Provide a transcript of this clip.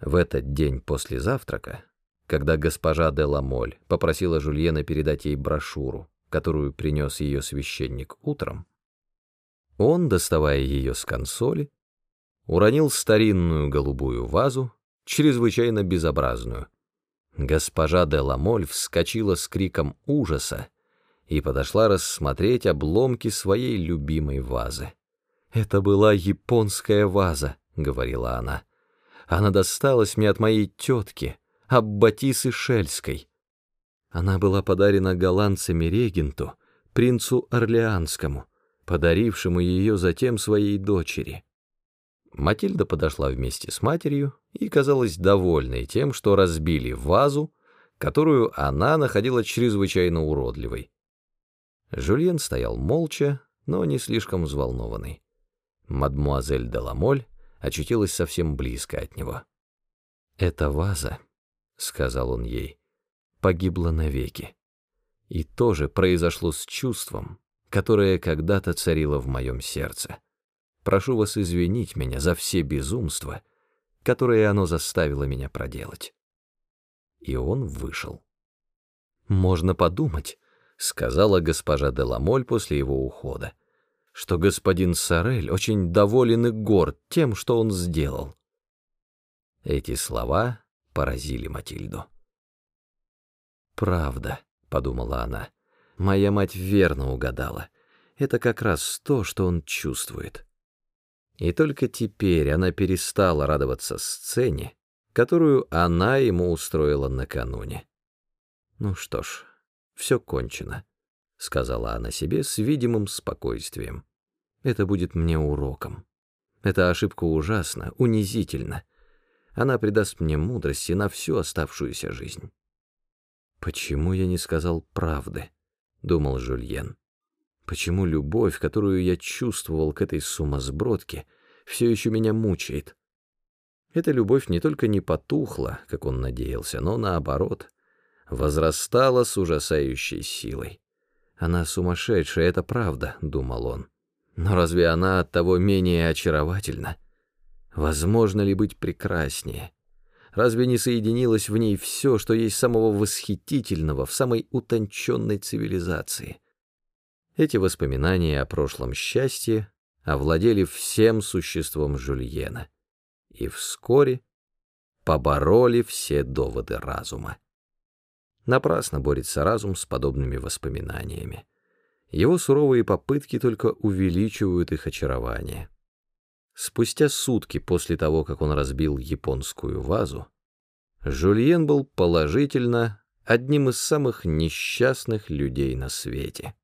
В этот день после завтрака, когда госпожа де Ламоль попросила Жульена передать ей брошюру, которую принес ее священник утром, он, доставая ее с консоли, уронил старинную голубую вазу, чрезвычайно безобразную. Госпожа де Ламоль вскочила с криком ужаса и подошла рассмотреть обломки своей любимой вазы. «Это была японская ваза», — говорила она. Она досталась мне от моей тетки, Аббатисы Шельской. Она была подарена голландцами регенту, принцу Орлеанскому, подарившему ее затем своей дочери. Матильда подошла вместе с матерью и казалась довольной тем, что разбили вазу, которую она находила чрезвычайно уродливой. Жюльен стоял молча, но не слишком взволнованный. Мадмуазель де Ламоль очутилась совсем близко от него. «Эта ваза», — сказал он ей, — «погибла навеки. И тоже произошло с чувством, которое когда-то царило в моем сердце. Прошу вас извинить меня за все безумства, которые оно заставило меня проделать». И он вышел. «Можно подумать», — сказала госпожа Деламоль после его ухода, — что господин Сорель очень доволен и горд тем, что он сделал. Эти слова поразили Матильду. «Правда», — подумала она, — «моя мать верно угадала. Это как раз то, что он чувствует». И только теперь она перестала радоваться сцене, которую она ему устроила накануне. «Ну что ж, все кончено», — сказала она себе с видимым спокойствием. «Это будет мне уроком. Эта ошибка ужасна, унизительна. Она придаст мне мудрости на всю оставшуюся жизнь». «Почему я не сказал правды?» — думал Жюльен. «Почему любовь, которую я чувствовал к этой сумасбродке, все еще меня мучает?» Эта любовь не только не потухла, как он надеялся, но, наоборот, возрастала с ужасающей силой. Она сумасшедшая, это правда, думал он. Но разве она от того менее очаровательна? Возможно ли быть прекраснее? Разве не соединилось в ней все, что есть самого восхитительного в самой утонченной цивилизации? Эти воспоминания о прошлом счастье овладели всем существом Жульена и вскоре побороли все доводы разума. Напрасно борется разум с подобными воспоминаниями. Его суровые попытки только увеличивают их очарование. Спустя сутки после того, как он разбил японскую вазу, Жульен был положительно одним из самых несчастных людей на свете.